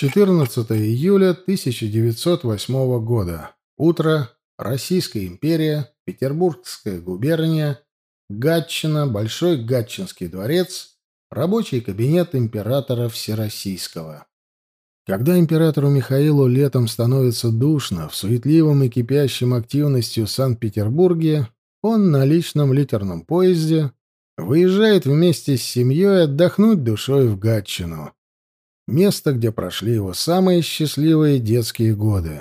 14 июля 1908 года. Утро. Российская империя. Петербургская губерния. Гатчина. Большой Гатчинский дворец. Рабочий кабинет императора Всероссийского. Когда императору Михаилу летом становится душно в суетливом и кипящем активностью Санкт-Петербурге, он на личном литерном поезде выезжает вместе с семьей отдохнуть душой в Гатчину. Место, где прошли его самые счастливые детские годы.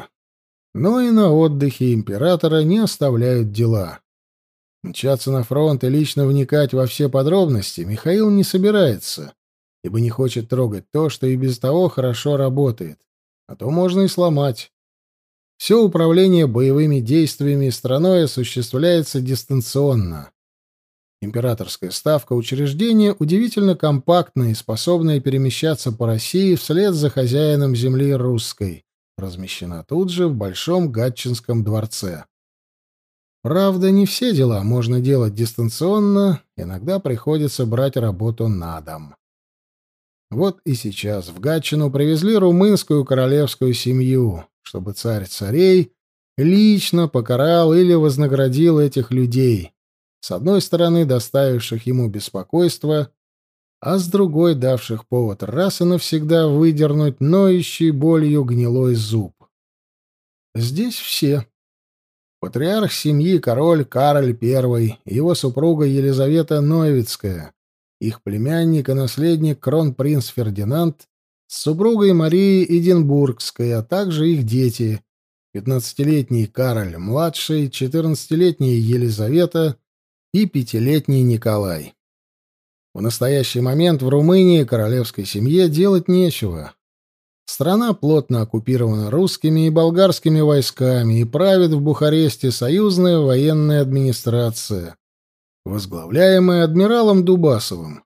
Но и на отдыхе императора не оставляют дела. Мчаться на фронт и лично вникать во все подробности Михаил не собирается, ибо не хочет трогать то, что и без того хорошо работает, а то можно и сломать. Все управление боевыми действиями страной осуществляется дистанционно. Императорская ставка учреждения удивительно компактная и способная перемещаться по России вслед за хозяином земли русской, размещена тут же в Большом Гатчинском дворце. Правда, не все дела можно делать дистанционно, иногда приходится брать работу на дом. Вот и сейчас в Гатчину привезли румынскую королевскую семью, чтобы царь царей лично покарал или вознаградил этих людей, с одной стороны доставивших ему беспокойство, а с другой давших повод раз и навсегда выдернуть ноющий болью гнилой зуб. Здесь все. Патриарх семьи король Кароль I, его супруга Елизавета Новицкая, их племянник и наследник кронпринц Фердинанд с супругой Марией Эдинбургской, а также их дети, пятнадцатилетний Кароль младший, четырнадцатилетняя Елизавета и пятилетний Николай. В настоящий момент в Румынии королевской семье делать нечего. Страна плотно оккупирована русскими и болгарскими войсками и правит в Бухаресте союзная военная администрация, возглавляемая адмиралом Дубасовым.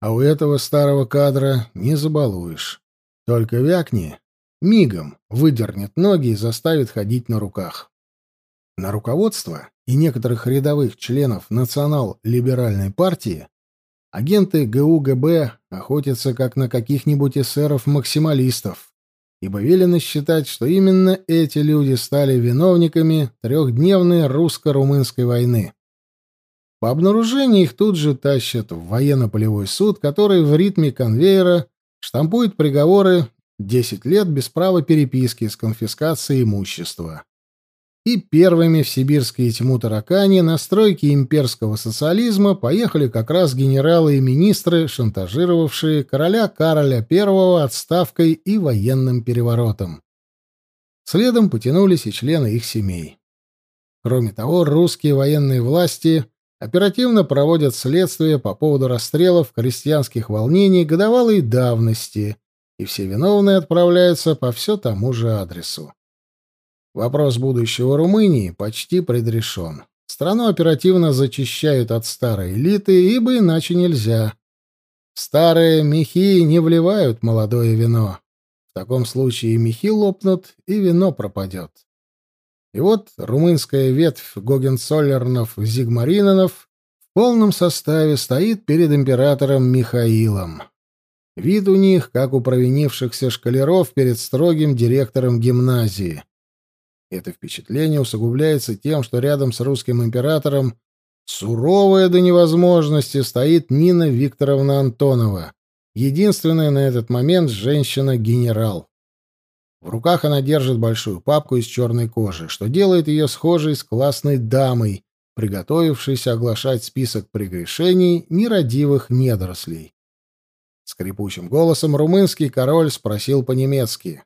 А у этого старого кадра не забалуешь. Только вякни, мигом выдернет ноги и заставит ходить на руках. На руководство и некоторых рядовых членов национал-либеральной партии агенты ГУГБ охотятся как на каких-нибудь эсеров-максималистов, ибо велено считать, что именно эти люди стали виновниками трехдневной русско-румынской войны. По обнаружению их тут же тащат в военно-полевой суд, который в ритме конвейера штампует приговоры 10 лет без права переписки с конфискацией имущества и первыми в сибирские тьму таракани на стройки имперского социализма поехали как раз генералы и министры, шантажировавшие короля Кароля I отставкой и военным переворотом. Следом потянулись и члены их семей. Кроме того, русские военные власти оперативно проводят следствие по поводу расстрелов крестьянских волнений годовалой давности, и все виновные отправляются по все тому же адресу. Вопрос будущего Румынии почти предрешен. Страну оперативно зачищают от старой элиты, ибо иначе нельзя. Старые мехи не вливают молодое вино. В таком случае мехи лопнут, и вино пропадет. И вот румынская ветвь Гогенцоллернов-Зигмаринонов в полном составе стоит перед императором Михаилом. Вид у них, как у провинившихся шкалеров перед строгим директором гимназии. Это впечатление усугубляется тем, что рядом с русским императором суровая до невозможности стоит Нина Викторовна Антонова, единственная на этот момент женщина-генерал. В руках она держит большую папку из черной кожи, что делает ее схожей с классной дамой, приготовившейся оглашать список прегрешений нерадивых недорослей. Скрипучим голосом румынский король спросил по-немецки.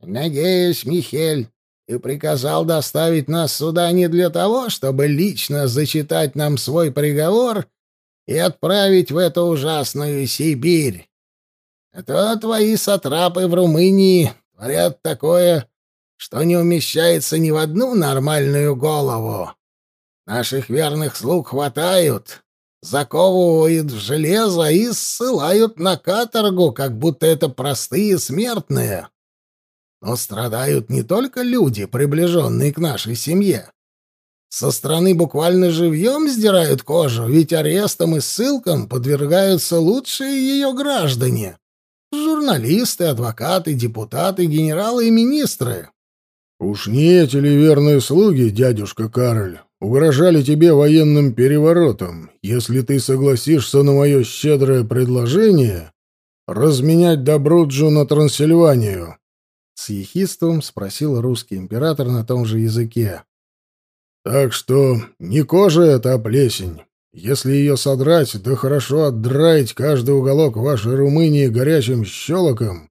«Надеюсь, Михель, и приказал доставить нас сюда не для того, чтобы лично зачитать нам свой приговор и отправить в эту ужасную Сибирь. А то твои сатрапы в Румынии творят такое, что не умещается ни в одну нормальную голову. Наших верных слуг хватают, заковывают в железо и ссылают на каторгу, как будто это простые смертные. Но страдают не только люди, приближенные к нашей семье. Со стороны буквально живьем сдирают кожу, ведь арестам и ссылкам подвергаются лучшие ее граждане. Журналисты, адвокаты, депутаты, генералы и министры. Уж не эти ли верные слуги, дядюшка Кароль, угрожали тебе военным переворотом, если ты согласишься на мое щедрое предложение разменять Добруджу на Трансильванию? С ехидством спросил русский император на том же языке. Так что не кожа это, а плесень. Если ее содрать, да хорошо отдраить каждый уголок вашей Румынии горячим щелоком,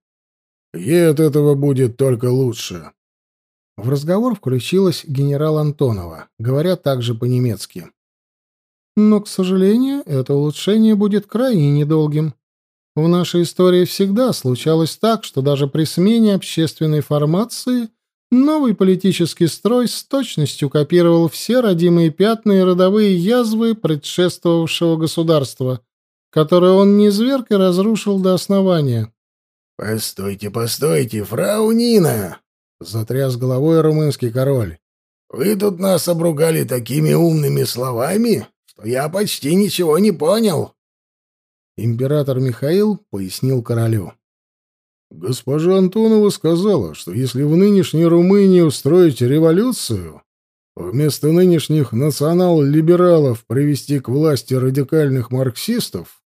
ей от этого будет только лучше. В разговор включилась генерал Антонова, говоря также по-немецки. Но, к сожалению, это улучшение будет крайне недолгим. В нашей истории всегда случалось так, что даже при смене общественной формации новый политический строй с точностью копировал все родимые пятна и родовые язвы предшествовавшего государства, которое он не зверг и разрушил до основания. «Постойте, постойте, фрау Нина!» — затряс головой румынский король. «Вы тут нас обругали такими умными словами, что я почти ничего не понял». Император Михаил пояснил королю. «Госпожа Антонова сказала, что если в нынешней Румынии устроить революцию, вместо нынешних национал-либералов привести к власти радикальных марксистов,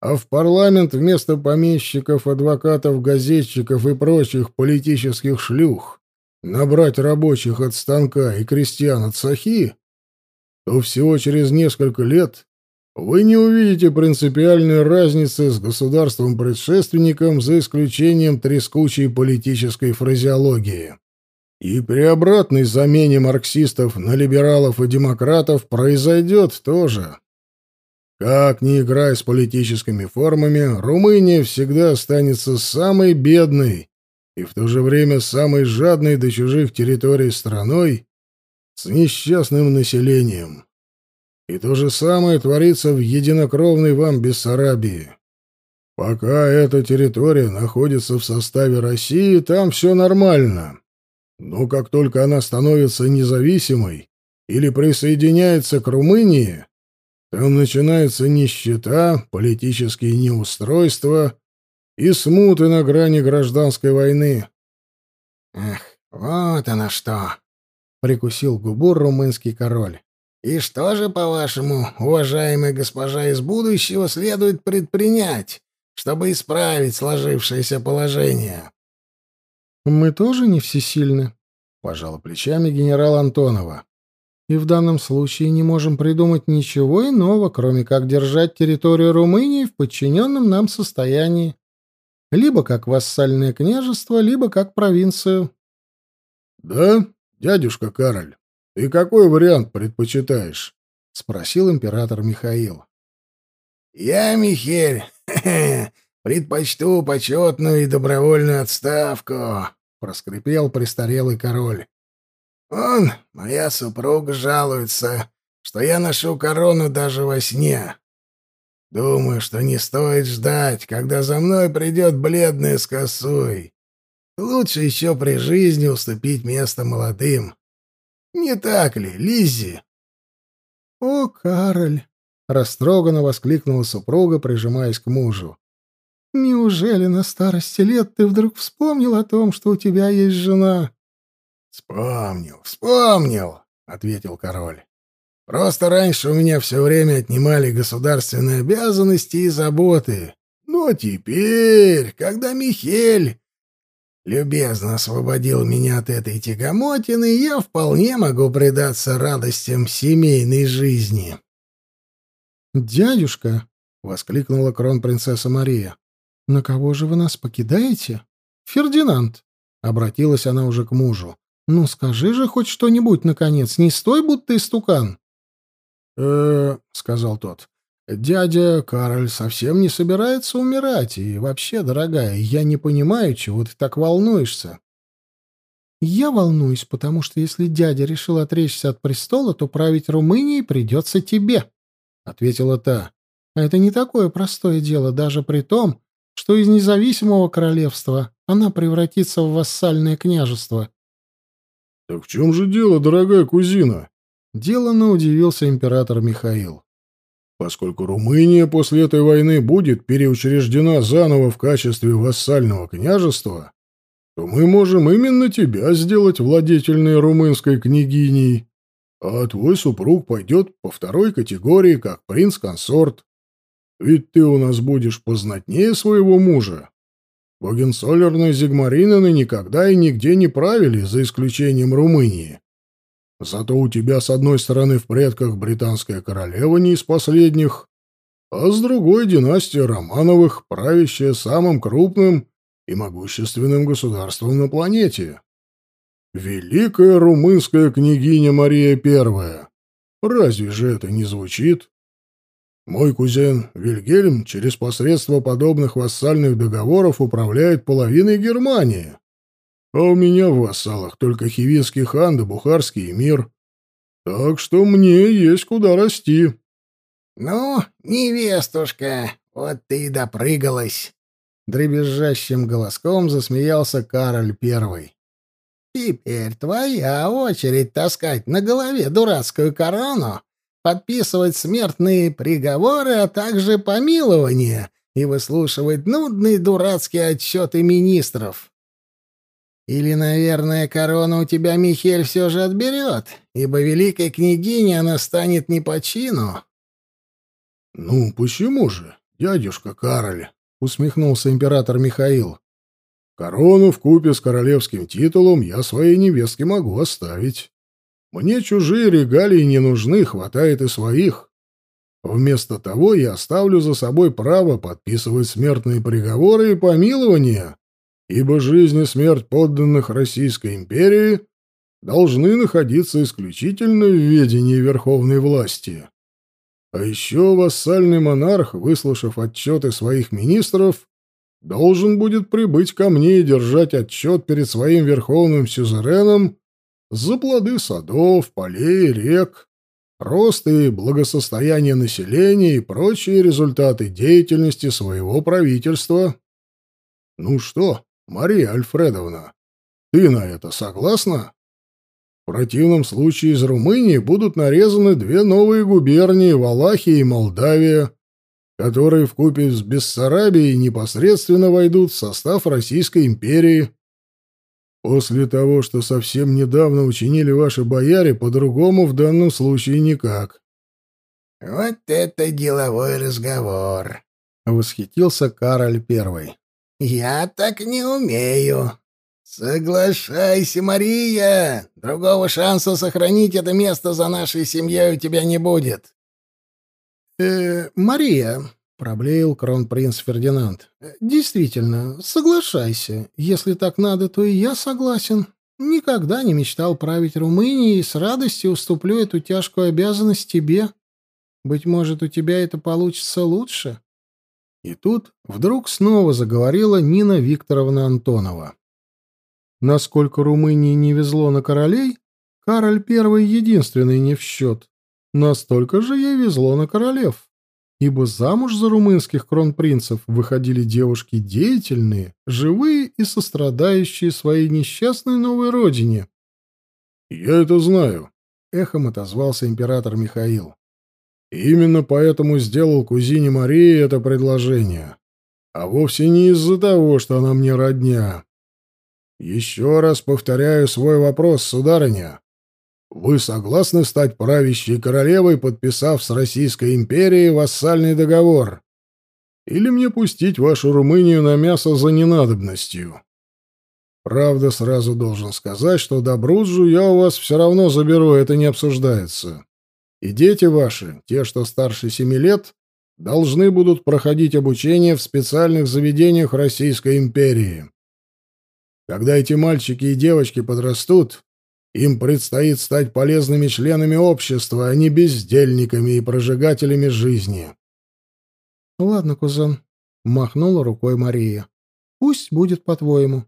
а в парламент вместо помещиков, адвокатов, газетчиков и прочих политических шлюх набрать рабочих от станка и крестьян от сахи, то всего через несколько лет вы не увидите принципиальной разницы с государством-предшественником за исключением трескучей политической фразеологии. И при обратной замене марксистов на либералов и демократов произойдет тоже. Как ни играй с политическими формами, Румыния всегда останется самой бедной и в то же время самой жадной до чужих территорий страной с несчастным населением. И то же самое творится в единокровной вам Бессарабии. Пока эта территория находится в составе России, там все нормально. Но как только она становится независимой или присоединяется к Румынии, там начинается нищета, политические неустройства и смуты на грани гражданской войны. «Эх, вот оно что!» — прикусил губу румынский король. «И что же, по-вашему, уважаемая госпожа из будущего, следует предпринять, чтобы исправить сложившееся положение?» «Мы тоже не всесильны», — пожала плечами генерал Антонова и в данном случае не можем придумать ничего иного, кроме как держать территорию Румынии в подчиненном нам состоянии, либо как вассальное княжество, либо как провинцию. — Да, дядюшка Кароль, ты какой вариант предпочитаешь? — спросил император Михаил. — Я, Михель, предпочту почетную и добровольную отставку, — проскрипел престарелый король. Он, моя супруга, жалуется, что я ношу корону даже во сне. Думаю, что не стоит ждать, когда за мной придет бледная с косой. Лучше еще при жизни уступить место молодым. Не так ли, Лиззи? — О, Кароль! — растроганно воскликнула супруга, прижимаясь к мужу. — Неужели на старости лет ты вдруг вспомнил о том, что у тебя есть жена? «Вспомнил, вспомнил», — ответил король. «Просто раньше у меня все время отнимали государственные обязанности и заботы. Но теперь, когда Михель любезно освободил меня от этой тягомотины, я вполне могу предаться радостям семейной жизни». «Дядюшка!» — воскликнула кронпринцесса Мария. «На кого же вы нас покидаете?» «Фердинанд!» — обратилась она уже к мужу. «Ну скажи же хоть что-нибудь, наконец, не стой, будто истукан». «Э-э», — сказал тот, — «дядя Кароль совсем не собирается умирать, и вообще, дорогая, я не понимаю, чего ты так волнуешься». «Я волнуюсь, потому что если дядя решил отречься от престола, то править Румынией придется тебе», — ответила та. «А это не такое простое дело, даже при том, что из независимого королевства она превратится в вассальное княжество. «Так в чем же дело, дорогая кузина?» Делано удивился император Михаил. Поскольку Румыния после этой войны будет переучреждена заново в качестве вассального княжества, то мы можем именно тебя сделать владетельной румынской княгиней, а твой супруг пойдет по второй категории как принц-консорт. Ведь ты у нас будешь познатнее своего мужа. Гогенцоллерны Зигмаринаны никогда и нигде не правили, за исключением Румынии. Зато у тебя с одной стороны в предках британская королева не из последних, а с другой династия Романовых, правящая самым крупным и могущественным государством на планете. Великая румынская княгиня Мария Первая. Разве же это не звучит? Мой кузен Вильгельм через посредство подобных вассальных договоров управляет половиной Германии. А у меня в вассалах только хивинский хан да бухарский эмир. Так что мне есть куда расти. — Ну, невестушка, вот ты и допрыгалась. Дребезжащим голоском засмеялся Кароль Первый. «Теперь твоя очередь таскать на голове дурацкую корону подписывать смертные приговоры, а также помилования и выслушивать нудные дурацкие отчеты министров. Или, наверное, корону у тебя Михель все же отберет, ибо великой княгине она станет не по чину. — Ну, почему же, дядюшка Кароль? — усмехнулся император Михаил. — Корону в купе с королевским титулом я своей невестке могу оставить. Мне чужие регалии не нужны, хватает и своих. Вместо того я оставлю за собой право подписывать смертные приговоры и помилования, ибо жизнь и смерть подданных Российской империи должны находиться исключительно в ведении верховной власти. А еще вассальный монарх, выслушав отчеты своих министров, должен будет прибыть ко мне и держать отчет перед своим верховным сюзереном за плоды садов, полей, рек, рост и благосостояние населения и прочие результаты деятельности своего правительства. Ну что, Мария Альфредовна, ты на это согласна? В противном случае из Румынии будут нарезаны две новые губернии Валахия и Молдавия, которые вкупе с Бессарабией непосредственно войдут в состав Российской империи. После того, что совсем недавно учинили ваши бояре, по-другому в данном случае никак. — Вот это деловой разговор! — восхитился Кароль Первый. — Я так не умею. Соглашайся, Мария! Другого шанса сохранить это место за нашей семьей у тебя не будет. — Э, Мария, Проблеял кронпринц Фердинанд. «Действительно, соглашайся. Если так надо, то и я согласен. Никогда не мечтал править Румынией и с радостью уступлю эту тяжкую обязанность тебе. Быть может, у тебя это получится лучше». И тут вдруг снова заговорила Нина Викторовна Антонова. Насколько Румынии не везло на королей, Кароль I единственный не в счет. Настолько же ей везло на королев ибо замуж за румынских кронпринцев выходили девушки деятельные, живые и сострадающие своей несчастной новой родине. «Я это знаю», — эхом отозвался император Михаил. «Именно поэтому сделал кузине Марии это предложение, а вовсе не из-за того, что она мне родня. Еще раз повторяю свой вопрос, сударыня. Вы согласны стать правящей королевой, подписав с Российской империей вассальный договор? Или мне пустить вашу Румынию на мясо за ненадобностью? Правда, сразу должен сказать, что Добруджу я у вас все равно заберу, это не обсуждается. И дети ваши, те, что старше семи лет, должны будут проходить обучение в специальных заведениях Российской империи. Когда эти мальчики и девочки подрастут, им предстоит стать полезными членами общества, а не бездельниками и прожигателями жизни. — Ладно, кузен, — махнула рукой Мария. — Пусть будет по-твоему.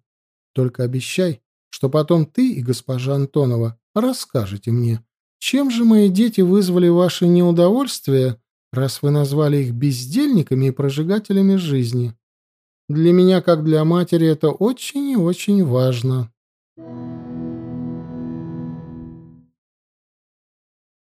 Только обещай, что потом ты и госпожа Антонова расскажете мне, чем же мои дети вызвали ваше неудовольствие, раз вы назвали их бездельниками и прожигателями жизни. Для меня, как для матери, это очень и очень важно. Thank you.